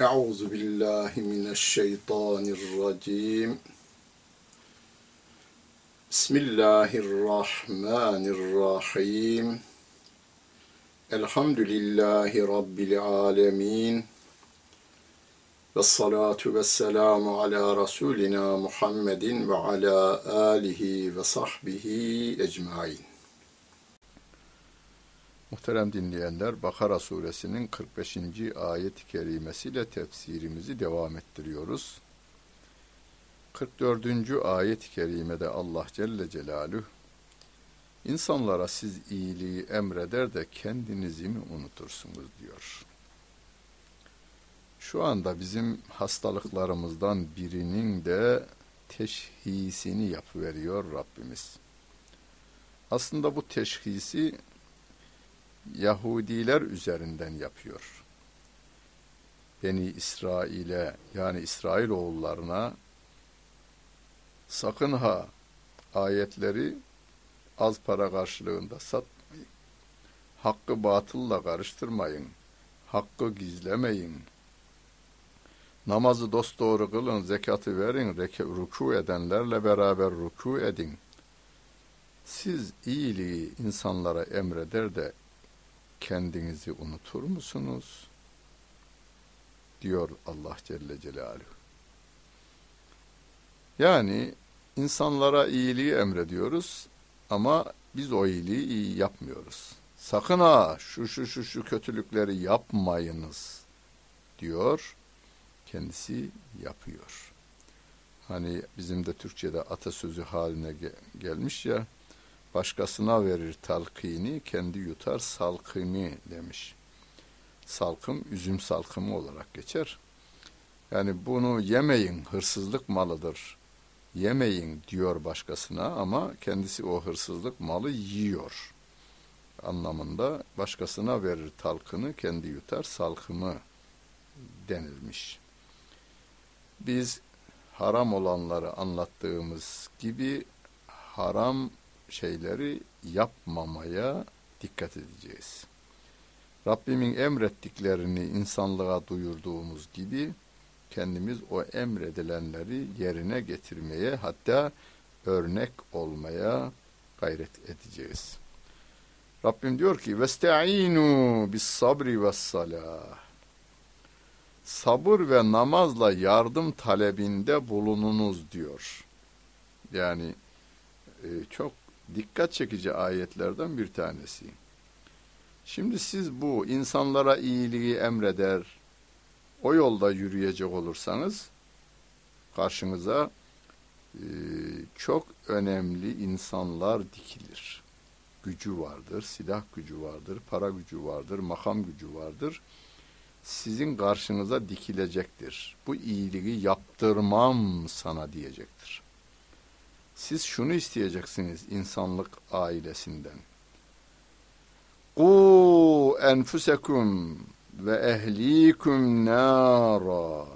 Euzu billahi mineşşeytanirracim. Bismillahirrahmanirrahim. Elhamdülillahi rabbil alamin. Ve salatu ve selamu ala rasulina Muhammedin ve ala alihi ve sahbihi ecmain. Muhterem dinleyenler, Bakara suresinin 45. ayet-i kerimesiyle tefsirimizi devam ettiriyoruz. 44. ayet-i kerimede Allah Celle Celaluhu, insanlara siz iyiliği emreder de kendinizi mi unutursunuz diyor. Şu anda bizim hastalıklarımızdan birinin de teşhisini yapıveriyor Rabbimiz. Aslında bu teşhisi Yahudiler üzerinden yapıyor. Beni İsrail'e yani İsrail oğullarına sakın ha ayetleri az para karşılığında satmayın. Hakkı batılla karıştırmayın. Hakkı gizlemeyin. Namazı dosdoğru kılın, zekatı verin, ruku edenlerle beraber ruku edin. Siz iyiliği insanlara emreder de kendinizi unutur musunuz? diyor Allah Celle Celaluhu. Yani insanlara iyiliği emrediyoruz ama biz o iyiliği iyi yapmıyoruz. Sakın ha şu şu şu şu kötülükleri yapmayınız diyor. Kendisi yapıyor. Hani bizim de Türkçe'de atasözü haline ge gelmiş ya başkasına verir talkini, kendi yutar salkımı demiş. Salkım, üzüm salkımı olarak geçer. Yani bunu yemeyin, hırsızlık malıdır. Yemeyin diyor başkasına ama kendisi o hırsızlık malı yiyor. Anlamında başkasına verir talkını, kendi yutar salkımı denilmiş. Biz haram olanları anlattığımız gibi haram şeyleri yapmamaya dikkat edeceğiz. Rabbimin emrettiklerini insanlığa duyurduğumuz gibi kendimiz o emredilenleri yerine getirmeye hatta örnek olmaya gayret edeceğiz. Rabbim diyor ki vestainu bis sabri ve salah. Sabır ve namazla yardım talebinde bulununuz diyor. Yani e, çok dikkat çekici ayetlerden bir tanesi. Şimdi siz bu insanlara iyiliği emreder, o yolda yürüyecek olursanız karşınıza e, çok önemli insanlar dikilir. Gücü vardır, silah gücü vardır, para gücü vardır, makam gücü vardır. Sizin karşınıza dikilecektir. Bu iyiliği yaptırmam sana diyecektir. Siz şunu isteyeceksiniz insanlık ailesinden. Ku enfusekum ve ehlikum nara.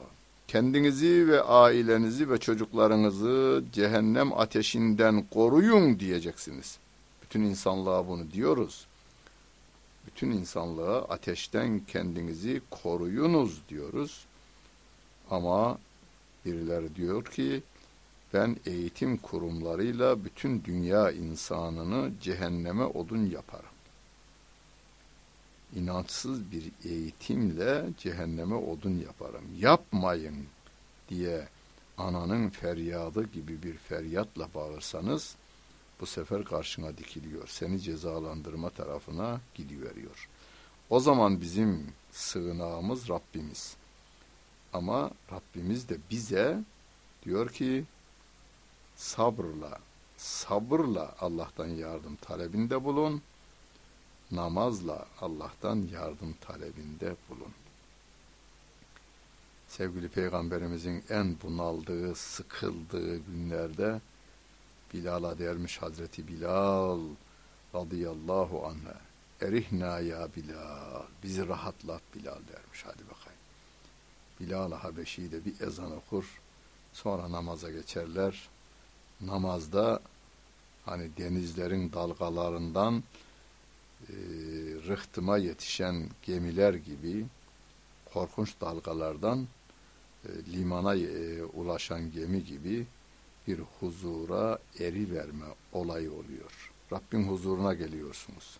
Kendinizi ve ailenizi ve çocuklarınızı cehennem ateşinden koruyun diyeceksiniz. Bütün insanlığa bunu diyoruz. Bütün insanlığa ateşten kendinizi koruyunuz diyoruz. Ama birileri diyor ki ben eğitim kurumlarıyla bütün dünya insanını cehenneme odun yaparım. İnançsız bir eğitimle cehenneme odun yaparım. Yapmayın diye ananın feryadı gibi bir feryatla bağırsanız bu sefer karşına dikiliyor. Seni cezalandırma tarafına gidiveriyor. O zaman bizim sığınağımız Rabbimiz. Ama Rabbimiz de bize diyor ki sabrla, sabırla Allah'tan yardım talebinde bulun. Namazla Allah'tan yardım talebinde bulun. Sevgili Peygamberimizin en bunaldığı, sıkıldığı günlerde Bilal'a dermiş Hazreti Bilal radıyallahu anh'a erihna ya Bilal bizi rahatlat Bilal dermiş hadi bakayım. Bilal Habeşi de bir ezan okur sonra namaza geçerler namazda hani denizlerin dalgalarından e, rıhtıma yetişen gemiler gibi korkunç dalgalardan e, limana e, ulaşan gemi gibi bir huzura eri verme olayı oluyor. Rabbin huzuruna geliyorsunuz.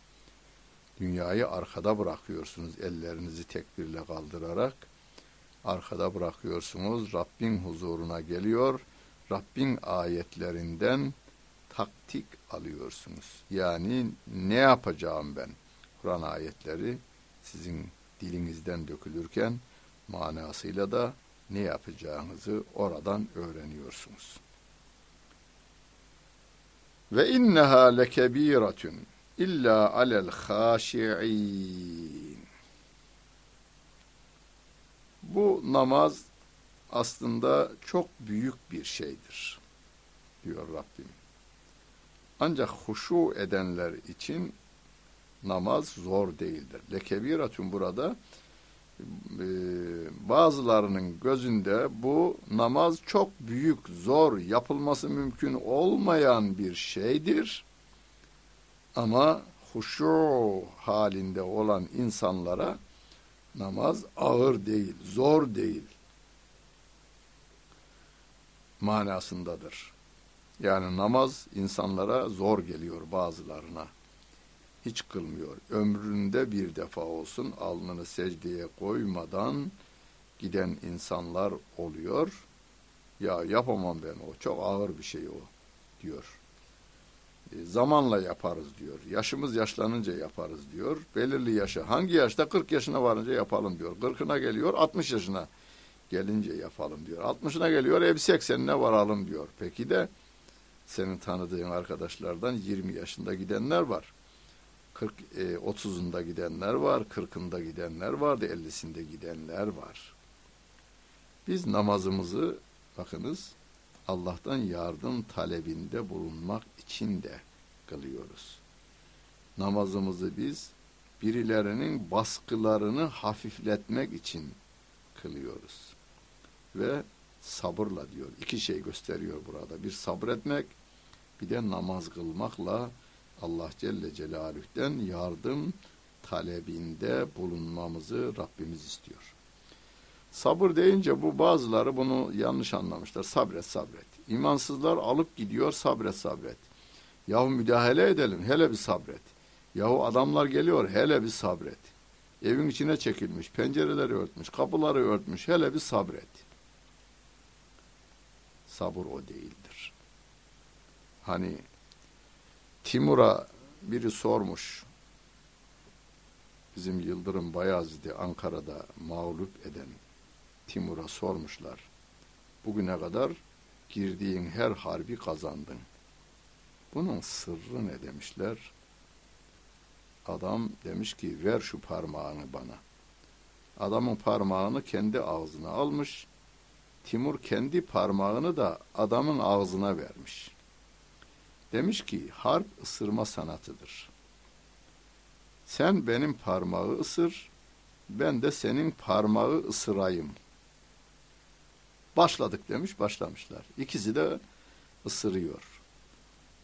Dünyayı arkada bırakıyorsunuz ellerinizi tekbirle kaldırarak. Arkada bırakıyorsunuz. Rabbin huzuruna geliyor. Rabbin ayetlerinden taktik alıyorsunuz. Yani ne yapacağım ben? Kur'an ayetleri sizin dilinizden dökülürken manasıyla da ne yapacağınızı oradan öğreniyorsunuz. Ve inneha lekebiratun illa alel haşi'in. Bu namaz aslında çok büyük bir şeydir diyor Rabbim. Ancak huşu edenler için namaz zor değildir. Lekebiratun burada e, bazılarının gözünde bu namaz çok büyük, zor, yapılması mümkün olmayan bir şeydir. Ama huşu halinde olan insanlara namaz ağır değil, zor değil manasındadır. Yani namaz insanlara zor geliyor bazılarına hiç kılmıyor. Ömründe bir defa olsun alnını secdeye koymadan giden insanlar oluyor. Ya yapamam ben o çok ağır bir şey o diyor. E, zamanla yaparız diyor. Yaşımız yaşlanınca yaparız diyor. Belirli yaşa hangi yaşta 40 yaşına varınca yapalım diyor. 40'ına geliyor 60 yaşına gelince yapalım diyor. 60'ına geliyor hep 80'ine varalım diyor. Peki de senin tanıdığın arkadaşlardan 20 yaşında gidenler var. 40 e, 30'unda gidenler var, 40'ında gidenler var, 50'sinde gidenler var. Biz namazımızı bakınız Allah'tan yardım talebinde bulunmak için de kılıyoruz. Namazımızı biz birilerinin baskılarını hafifletmek için kılıyoruz. Ve sabırla diyor. İki şey gösteriyor burada. Bir sabretmek, bir de namaz kılmakla Allah Celle Celaluh'ten yardım talebinde bulunmamızı Rabbimiz istiyor. Sabır deyince bu bazıları bunu yanlış anlamışlar. Sabret sabret. İmansızlar alıp gidiyor sabret sabret. Yahu müdahale edelim hele bir sabret. Yahu adamlar geliyor hele bir sabret. Evin içine çekilmiş, pencereleri örtmüş, kapıları örtmüş hele bir sabret. Sabır o değildir. Hani Timur'a biri sormuş. Bizim Yıldırım Bayazid'i Ankara'da mağlup eden Timur'a sormuşlar. Bugüne kadar girdiğin her harbi kazandın. Bunun sırrı ne demişler? Adam demiş ki ver şu parmağını bana. Adamın parmağını kendi ağzına almış. Timur kendi parmağını da adamın ağzına vermiş. Demiş ki harp ısırma sanatıdır. Sen benim parmağı ısır, ben de senin parmağı ısırayım. Başladık demiş, başlamışlar. İkisi de ısırıyor.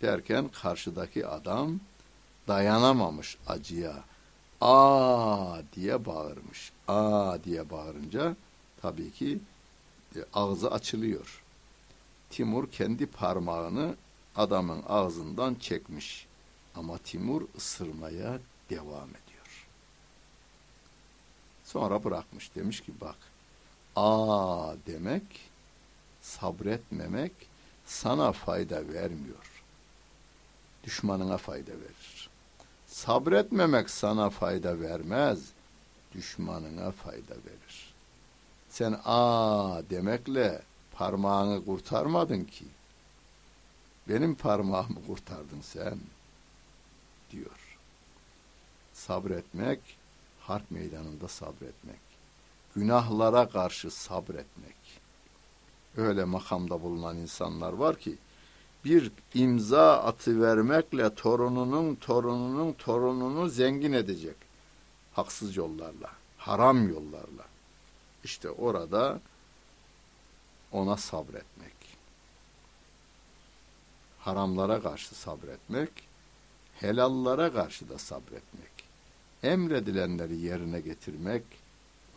Derken karşıdaki adam dayanamamış acıya. Aa diye bağırmış. Aa diye bağırınca tabii ki ağzı açılıyor. Timur kendi parmağını adamın ağzından çekmiş. Ama Timur ısırmaya devam ediyor. Sonra bırakmış. Demiş ki bak aa demek sabretmemek sana fayda vermiyor. Düşmanına fayda verir. Sabretmemek sana fayda vermez. Düşmanına fayda verir. Sen aa demekle parmağını kurtarmadın ki benim parmağımı kurtardın sen diyor. Sabretmek, harp meydanında sabretmek. Günahlara karşı sabretmek. Öyle makamda bulunan insanlar var ki bir imza atı vermekle torununun torununun torununu zengin edecek. Haksız yollarla, haram yollarla. İşte orada ona sabretmek haramlara karşı sabretmek, helallara karşı da sabretmek, emredilenleri yerine getirmek,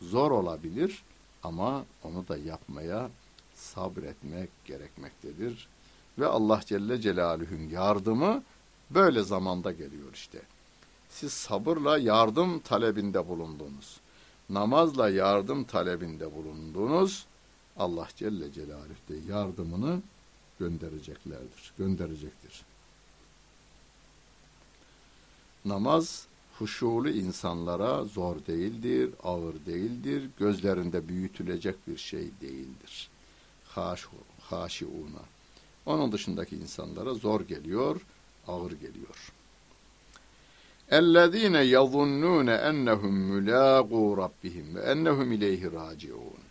zor olabilir ama onu da yapmaya sabretmek gerekmektedir. Ve Allah Celle Celaluhu'nun yardımı böyle zamanda geliyor işte. Siz sabırla yardım talebinde bulundunuz. Namazla yardım talebinde bulundunuz. Allah Celle Celaluhu de yardımını göndereceklerdir, gönderecektir. Namaz huşulu insanlara zor değildir, ağır değildir, gözlerinde büyütülecek bir şey değildir. Haş, haşiuna. Onun dışındaki insanlara zor geliyor, ağır geliyor. اَلَّذ۪ينَ يَظُنُّونَ اَنَّهُمْ مُلَاقُوا رَبِّهِمْ وَاَنَّهُمْ اِلَيْهِ رَاجِعُونَ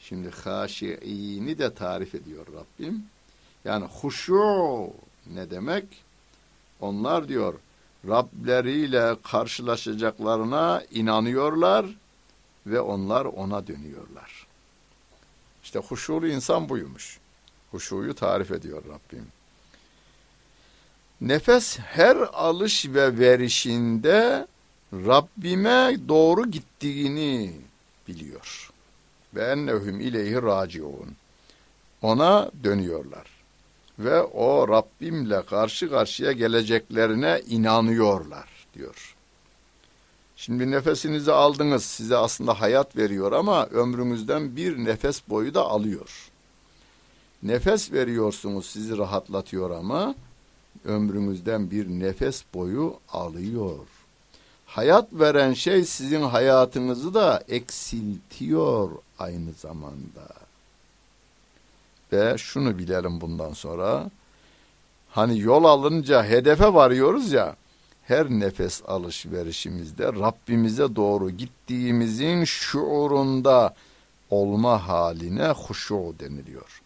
Şimdi haşi'ini de tarif ediyor Rabbim. Yani huşu ne demek? Onlar diyor Rableriyle karşılaşacaklarına inanıyorlar ve onlar ona dönüyorlar. İşte huşulu insan buymuş. Huşuyu tarif ediyor Rabbim. Nefes her alış ve verişinde Rabbime doğru gittiğini biliyor. Ve ennehum ileyhi raciun. Ona dönüyorlar. Ve o Rabbimle karşı karşıya geleceklerine inanıyorlar diyor. Şimdi nefesinizi aldınız size aslında hayat veriyor ama ömrünüzden bir nefes boyu da alıyor. Nefes veriyorsunuz sizi rahatlatıyor ama ömrünüzden bir nefes boyu alıyor. Hayat veren şey sizin hayatınızı da eksiltiyor aynı zamanda. Ve şunu bilelim bundan sonra. Hani yol alınca hedefe varıyoruz ya. Her nefes alışverişimizde Rabbimize doğru gittiğimizin şuurunda olma haline huşu deniliyor.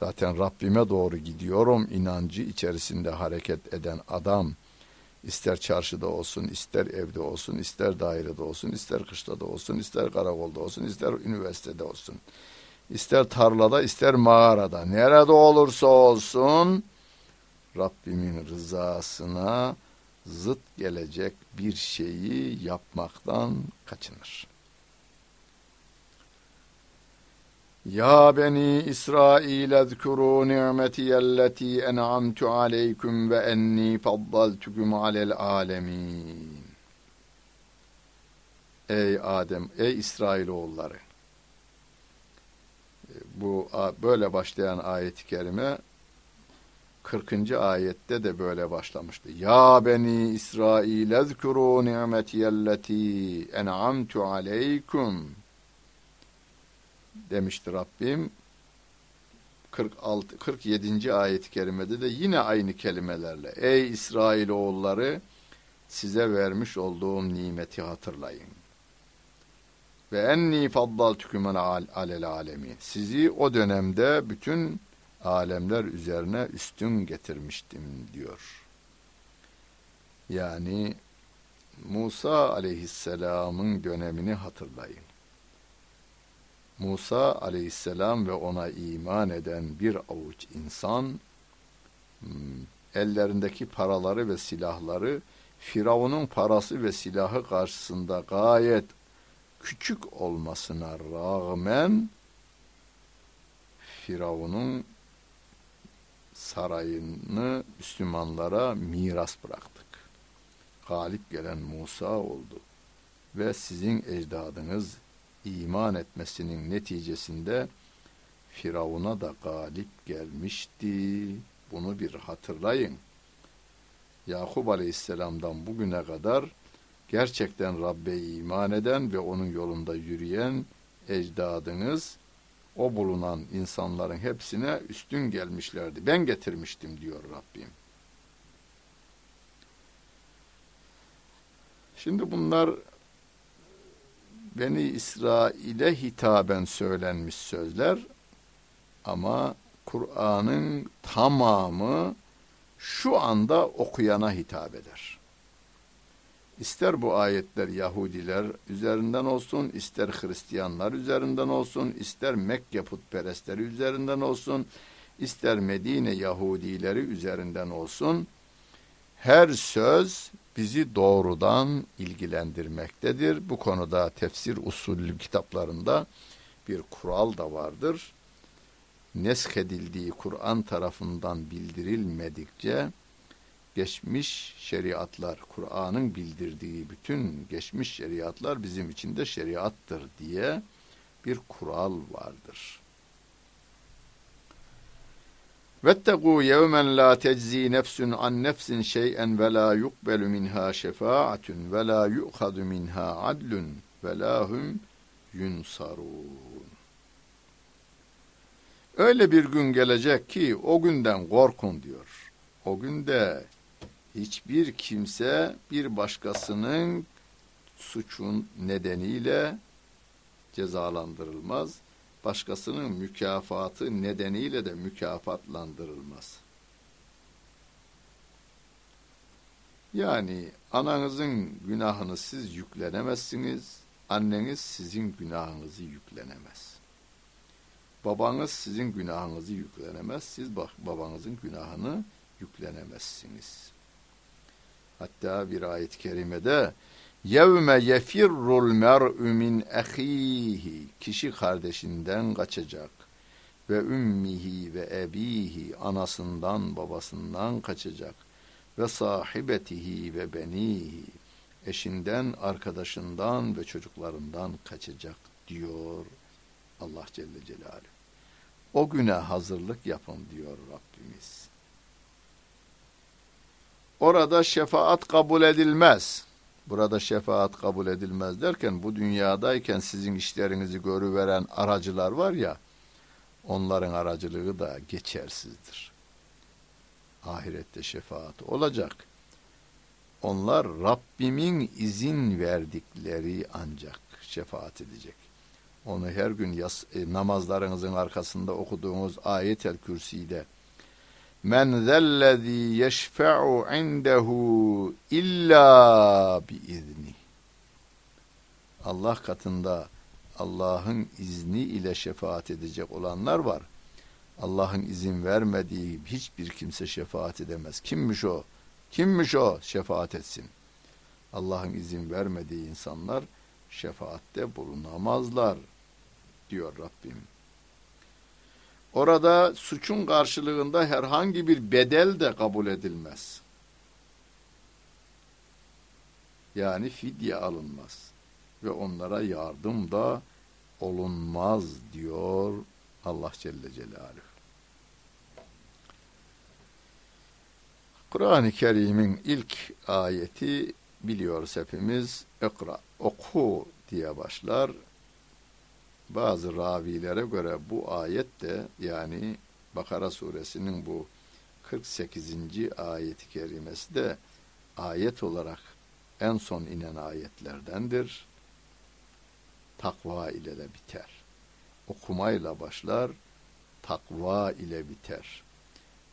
Zaten Rabbime doğru gidiyorum inancı içerisinde hareket eden adam ister çarşıda olsun, ister evde olsun, ister dairede olsun, ister kışlada olsun, ister karakolda olsun, ister üniversitede olsun, ister tarlada, ister mağarada, nerede olursa olsun Rabbimin rızasına zıt gelecek bir şeyi yapmaktan kaçınır. Ya beni İsrail ezkuru ni'metiyelleti en'amtu aleykum ve enni faddaltukum alel alemin. Ey Adem, ey İsrailoğulları. Bu böyle başlayan ayet-i kerime 40. ayette de böyle başlamıştı. Ya beni İsrail ezkuru ni'metiyelleti en'amtu aleykum demişti Rabbim. 46 47. ayet-i kerimede de yine aynı kelimelerle ey İsrail oğulları size vermiş olduğum nimeti hatırlayın. Ve enni faddaltukum alel alemin. Sizi o dönemde bütün alemler üzerine üstün getirmiştim diyor. Yani Musa aleyhisselamın dönemini hatırlayın. Musa aleyhisselam ve ona iman eden bir avuç insan hmm, ellerindeki paraları ve silahları Firavun'un parası ve silahı karşısında gayet küçük olmasına rağmen Firavun'un sarayını Müslümanlara miras bıraktık. Galip gelen Musa oldu ve sizin ecdadınız iman etmesinin neticesinde Firavun'a da galip gelmişti. Bunu bir hatırlayın. Yakup Aleyhisselam'dan bugüne kadar gerçekten Rabbe iman eden ve onun yolunda yürüyen ecdadınız o bulunan insanların hepsine üstün gelmişlerdi. Ben getirmiştim diyor Rabbim. Şimdi bunlar Beni İsrail'e hitaben söylenmiş sözler ama Kur'an'ın tamamı şu anda okuyana hitap eder. İster bu ayetler Yahudiler üzerinden olsun, ister Hristiyanlar üzerinden olsun, ister Mekke putperestleri üzerinden olsun, ister Medine Yahudileri üzerinden olsun, her söz bizi doğrudan ilgilendirmektedir. Bu konuda tefsir usulü kitaplarında bir kural da vardır. Neskedildiği Kur'an tarafından bildirilmedikçe geçmiş şeriatlar, Kur'an'ın bildirdiği bütün geçmiş şeriatlar bizim için de şeriattır diye bir kural vardır. Vettegû yevmen la teczî nefsun an nefsin şey'en ve la yukbelu minha şefaatun ve la yu'khadu minha adlun ve la hum yunsarun. Öyle bir gün gelecek ki o günden korkun diyor. O günde hiçbir kimse bir başkasının suçun nedeniyle cezalandırılmaz. Başkasının mükafatı nedeniyle de mükafatlandırılmaz. Yani ananızın günahını siz yüklenemezsiniz, anneniz sizin günahınızı yüklenemez. Babanız sizin günahınızı yüklenemez, siz babanızın günahını yüklenemezsiniz. Hatta bir ayet-i kerimede Yevme yefirrul mer'ü min ehihi kişi kardeşinden kaçacak ve ümmihi ve ebihi anasından babasından kaçacak ve sahibetihi ve benihi eşinden arkadaşından ve çocuklarından kaçacak diyor Allah Celle Celaluhu. O güne hazırlık yapın diyor Rabbimiz. Orada şefaat kabul edilmez. Burada şefaat kabul edilmez derken bu dünyadayken sizin işlerinizi görüveren aracılar var ya onların aracılığı da geçersizdir. Ahirette şefaat olacak. Onlar Rabbimin izin verdikleri ancak şefaat edecek. Onu her gün yas, e, namazlarınızın arkasında okuduğunuz ayet-el kürside Men zellezî yeşfe'u indehu illa biizni. Allah katında Allah'ın izni ile şefaat edecek olanlar var. Allah'ın izin vermediği hiçbir kimse şefaat edemez. Kimmiş o? Kimmiş o? Şefaat etsin. Allah'ın izin vermediği insanlar şefaatte bulunamazlar diyor Rabbim. Orada suçun karşılığında herhangi bir bedel de kabul edilmez. Yani fidye alınmaz ve onlara yardım da olunmaz diyor Allah Celle Celaluhu. Kur'an-ı Kerim'in ilk ayeti biliyoruz hepimiz. Ekra, oku diye başlar bazı ravilere göre bu ayet de yani Bakara suresinin bu 48. ayeti kerimesi de ayet olarak en son inen ayetlerdendir. Takva ile de biter. Okumayla başlar, takva ile biter.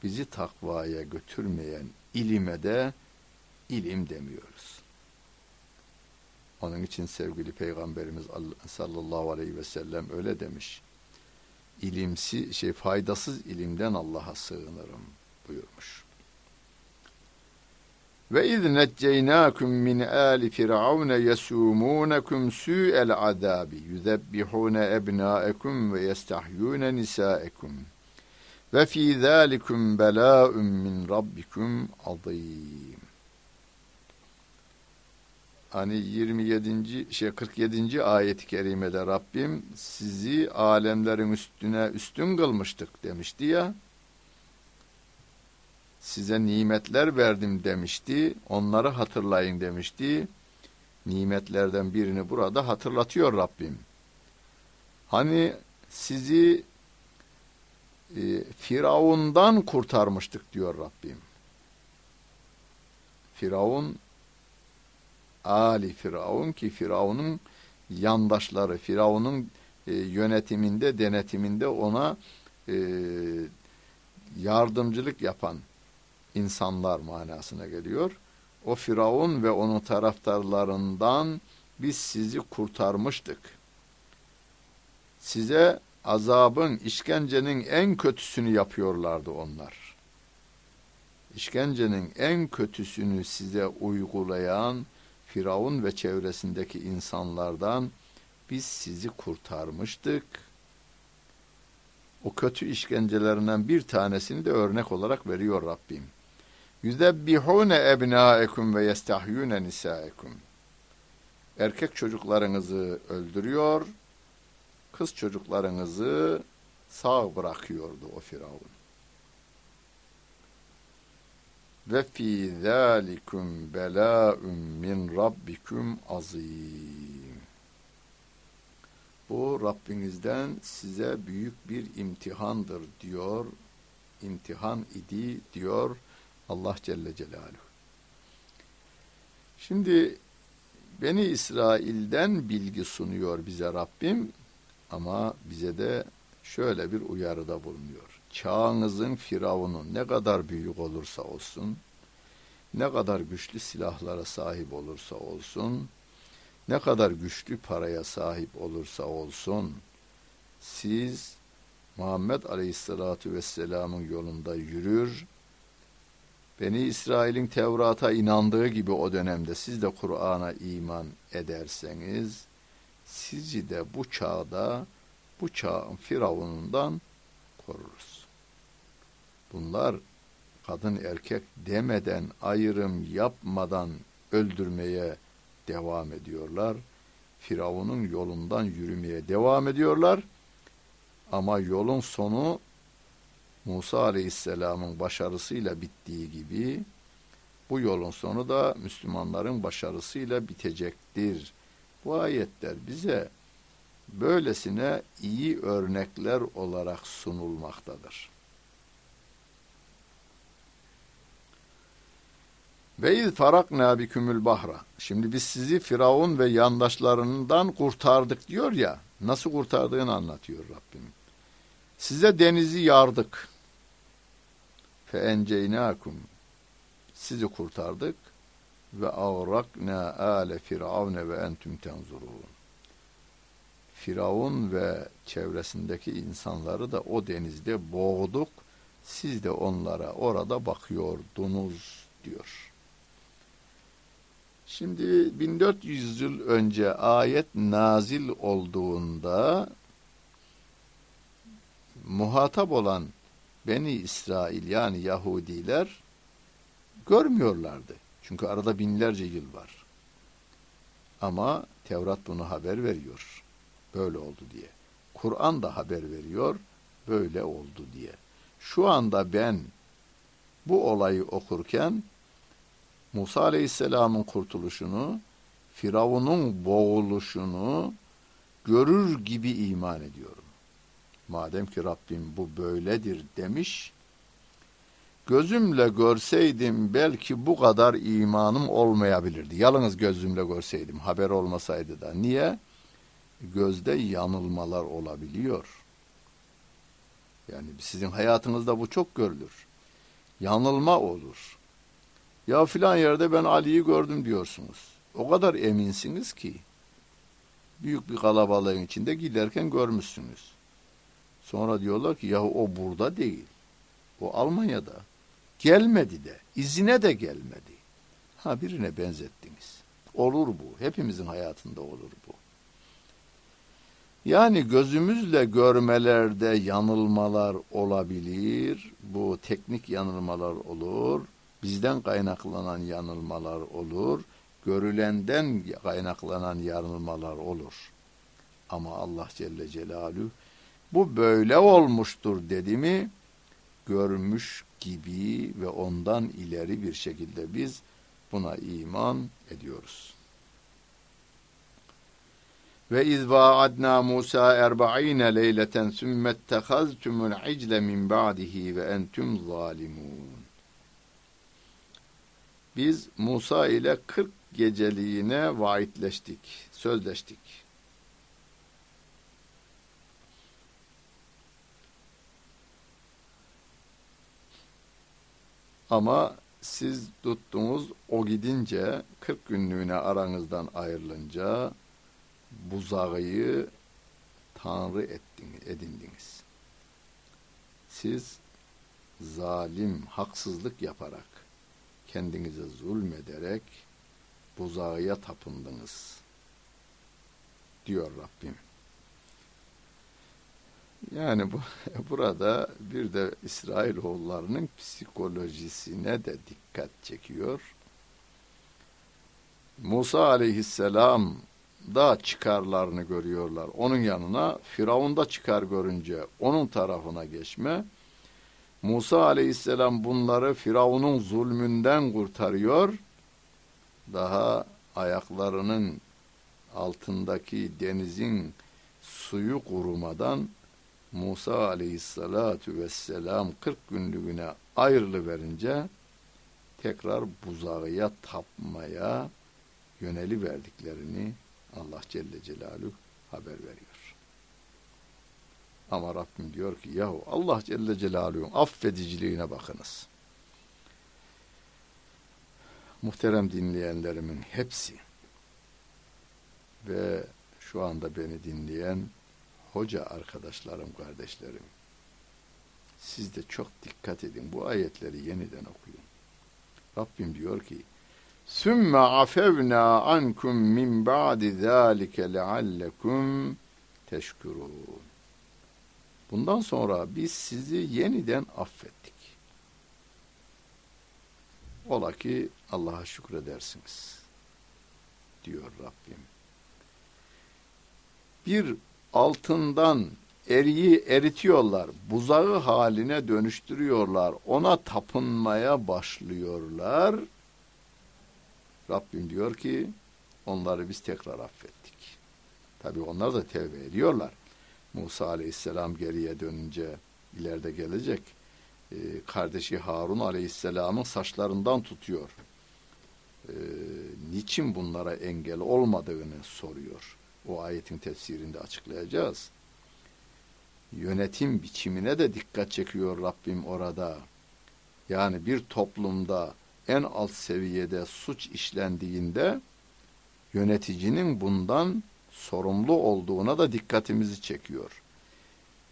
Bizi takvaya götürmeyen ilime de ilim demiyoruz. Onun için sevgili Peygamberimiz sallallahu aleyhi ve sellem öyle demiş. İlimsi, şey faydasız ilimden Allah'a sığınırım buyurmuş. Ve iz necceynakum min ali firavun yesumunukum su'el azabi yuzebbihun ebnaekum ve yestahyun nisaaekum ve fi zalikum bela'un min rabbikum azim hani 27. şey 47. ayet-i kerimede Rabbim sizi alemlerin üstüne üstün kılmıştık demişti ya. Size nimetler verdim demişti. Onları hatırlayın demişti. Nimetlerden birini burada hatırlatıyor Rabbim. Hani sizi e, Firavundan kurtarmıştık diyor Rabbim. Firavun Ali Firavun ki Firavun'un yandaşları, Firavun'un e, yönetiminde, denetiminde ona e, yardımcılık yapan insanlar manasına geliyor. O Firavun ve onun taraftarlarından biz sizi kurtarmıştık. Size azabın, işkencenin en kötüsünü yapıyorlardı onlar. işkencenin en kötüsünü size uygulayan Firavun ve çevresindeki insanlardan biz sizi kurtarmıştık. O kötü işkencelerinden bir tanesini de örnek olarak veriyor Rabbim. Yüzebbihune ebnâekum ve yestahyûne nisâekum. Erkek çocuklarınızı öldürüyor, kız çocuklarınızı sağ bırakıyordu o Firavun. Ve fi zalikum belâ'un min rabbikum azîm. Bu Rabbinizden size büyük bir imtihandır diyor. İmtihan idi diyor Allah Celle Celaluhu. Şimdi Beni İsrail'den bilgi sunuyor bize Rabbim ama bize de şöyle bir uyarıda bulunuyor. Çağınızın firavunu ne kadar büyük olursa olsun, ne kadar güçlü silahlara sahip olursa olsun, ne kadar güçlü paraya sahip olursa olsun, siz Muhammed Aleyhisselatü Vesselam'ın yolunda yürür, Beni İsrail'in Tevrat'a inandığı gibi o dönemde siz de Kur'an'a iman ederseniz, sizi de bu çağda, bu çağın firavunundan koruruz. Bunlar kadın erkek demeden, ayrım yapmadan öldürmeye devam ediyorlar. Firavun'un yolundan yürümeye devam ediyorlar. Ama yolun sonu Musa Aleyhisselam'ın başarısıyla bittiği gibi bu yolun sonu da Müslümanların başarısıyla bitecektir. Bu ayetler bize böylesine iyi örnekler olarak sunulmaktadır. Ve iz farakna bikümül bahra. Şimdi biz sizi Firavun ve yandaşlarından kurtardık diyor ya. Nasıl kurtardığını anlatıyor Rabbim. Size denizi yardık. Fe enceynakum. Sizi kurtardık ve avrakna ale firavne ve entüm tenzurun. Firavun ve çevresindeki insanları da o denizde boğduk. Siz de onlara orada bakıyordunuz diyor. Şimdi 1400 yıl önce ayet nazil olduğunda muhatap olan Beni İsrail yani Yahudiler görmüyorlardı. Çünkü arada binlerce yıl var. Ama Tevrat bunu haber veriyor. Böyle oldu diye. Kur'an da haber veriyor. Böyle oldu diye. Şu anda ben bu olayı okurken Musa Aleyhisselam'ın kurtuluşunu, Firavun'un boğuluşunu görür gibi iman ediyorum. Madem ki Rabbim bu böyledir demiş, gözümle görseydim belki bu kadar imanım olmayabilirdi. Yalnız gözümle görseydim, haber olmasaydı da. Niye? Gözde yanılmalar olabiliyor. Yani sizin hayatınızda bu çok görülür. Yanılma olur. Ya filan yerde ben Ali'yi gördüm diyorsunuz. O kadar eminsiniz ki büyük bir kalabalığın içinde giderken görmüşsünüz. Sonra diyorlar ki ya o burada değil. O Almanya'da. Gelmedi de. izine de gelmedi. Ha birine benzettiniz. Olur bu. Hepimizin hayatında olur bu. Yani gözümüzle görmelerde yanılmalar olabilir. Bu teknik yanılmalar olur. Bizden kaynaklanan yanılmalar olur. Görülenden kaynaklanan yanılmalar olur. Ama Allah Celle Celaluhu bu böyle olmuştur dedi mi görmüş gibi ve ondan ileri bir şekilde biz buna iman ediyoruz. Ve iz vaadna Musa 40 leyleten summettehaztumul icle min ba'dihi ve entum zalimun. Biz Musa ile 40 geceliğine vaitleştik, sözleştik. Ama siz tuttunuz o gidince 40 günlüğüne aranızdan ayrılınca buzağıyı tanrı ettiniz, edindiniz. Siz zalim, haksızlık yaparak, kendinize zulmederek buzağıya tapındınız diyor Rabbim. Yani bu, burada bir de İsrailoğullarının psikolojisine de dikkat çekiyor. Musa aleyhisselam da çıkarlarını görüyorlar. Onun yanına Firavun da çıkar görünce onun tarafına geçme. Musa aleyhisselam bunları Firavun'un zulmünden kurtarıyor. Daha ayaklarının altındaki denizin suyu kurumadan Musa aleyhissalatu vesselam 40 günlüğüne ayrılı verince tekrar buzağıya tapmaya yöneli verdiklerini Allah Celle Celaluhu haber veriyor. Ama Rabbim diyor ki yahu Allah Celle Celaluhu'nun affediciliğine bakınız. Muhterem dinleyenlerimin hepsi ve şu anda beni dinleyen hoca arkadaşlarım, kardeşlerim. Siz de çok dikkat edin. Bu ayetleri yeniden okuyun. Rabbim diyor ki Sümme afevna ankum min ba'di zâlike leallekum teşkurun. Bundan sonra biz sizi yeniden affettik. Ola ki Allah'a şükredersiniz. Diyor Rabbim. Bir altından eriyi eritiyorlar, buzağı haline dönüştürüyorlar, ona tapınmaya başlıyorlar. Rabbim diyor ki onları biz tekrar affettik. Tabi onlar da tevbe ediyorlar. Musa aleyhisselam geriye dönünce ileride gelecek. Ee, kardeşi Harun aleyhisselamın saçlarından tutuyor. Ee, niçin bunlara engel olmadığını soruyor o ayetin tefsirinde açıklayacağız. Yönetim biçimine de dikkat çekiyor Rabbim orada. Yani bir toplumda en alt seviyede suç işlendiğinde yöneticinin bundan sorumlu olduğuna da dikkatimizi çekiyor.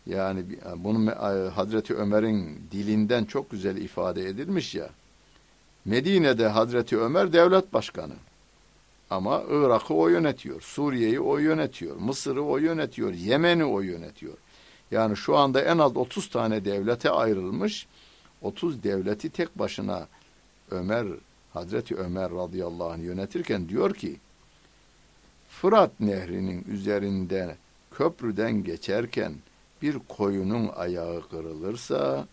Yani bunu Hazreti Ömer'in dilinden çok güzel ifade edilmiş ya. Medine'de Hazreti Ömer devlet başkanı. Ama Irak'ı o yönetiyor, Suriye'yi o yönetiyor, Mısır'ı o yönetiyor, Yemen'i o yönetiyor. Yani şu anda en az 30 tane devlete ayrılmış, 30 devleti tek başına Ömer, Hazreti Ömer radıyallahu anh yönetirken diyor ki, Fırat nehrinin üzerinde köprüden geçerken bir koyunun ayağı kırılırsa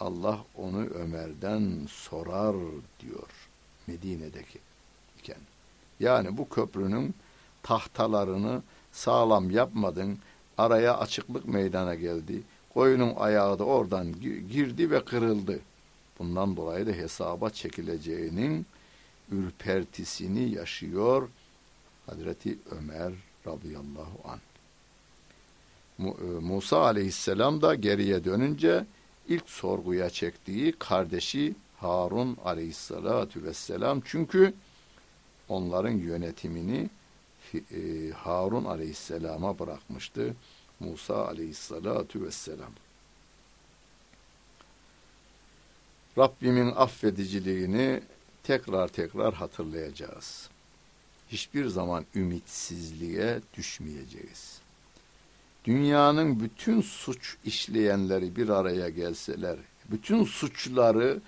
Allah onu Ömer'den sorar diyor Medine'deki iken. Yani bu köprünün tahtalarını sağlam yapmadın, araya açıklık meydana geldi. Koyunun ayağı da oradan girdi ve kırıldı. Bundan dolayı da hesaba çekileceğinin ürpertisini yaşıyor Hazreti Ömer radıyallahu an. E, Musa aleyhisselam da geriye dönünce ilk sorguya çektiği kardeşi Harun aleyhissalatu vesselam çünkü onların yönetimini e, Harun aleyhisselama bırakmıştı. Musa aleyhissalatu vesselam. Rabbimin affediciliğini tekrar tekrar hatırlayacağız. Hiçbir zaman ümitsizliğe düşmeyeceğiz. Dünyanın bütün suç işleyenleri bir araya gelseler, bütün suçları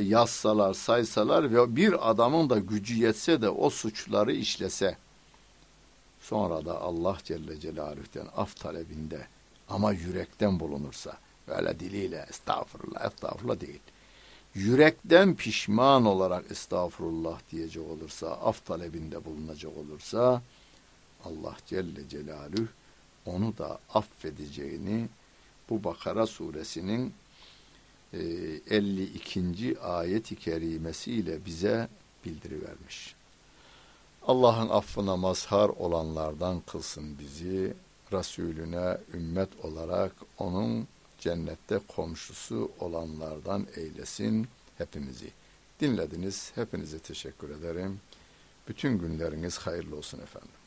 yazsalar, saysalar ve bir adamın da gücü yetse de o suçları işlese, sonra da Allah Celle Celaluh'ten af talebinde ama yürekten bulunursa, böyle diliyle estağfurullah, estağfurullah değil. Yürekten pişman olarak estağfurullah diyecek olursa, af talebinde bulunacak olursa, Allah Celle Celaluhu onu da affedeceğini bu Bakara suresinin 52. E, ayet-i kerimesiyle bize bildirivermiş. Allah'ın affına mazhar olanlardan kılsın bizi, Resulüne ümmet olarak onun cennette komşusu olanlardan eylesin hepimizi. Dinlediniz, hepinize teşekkür ederim. Bütün günleriniz hayırlı olsun efendim.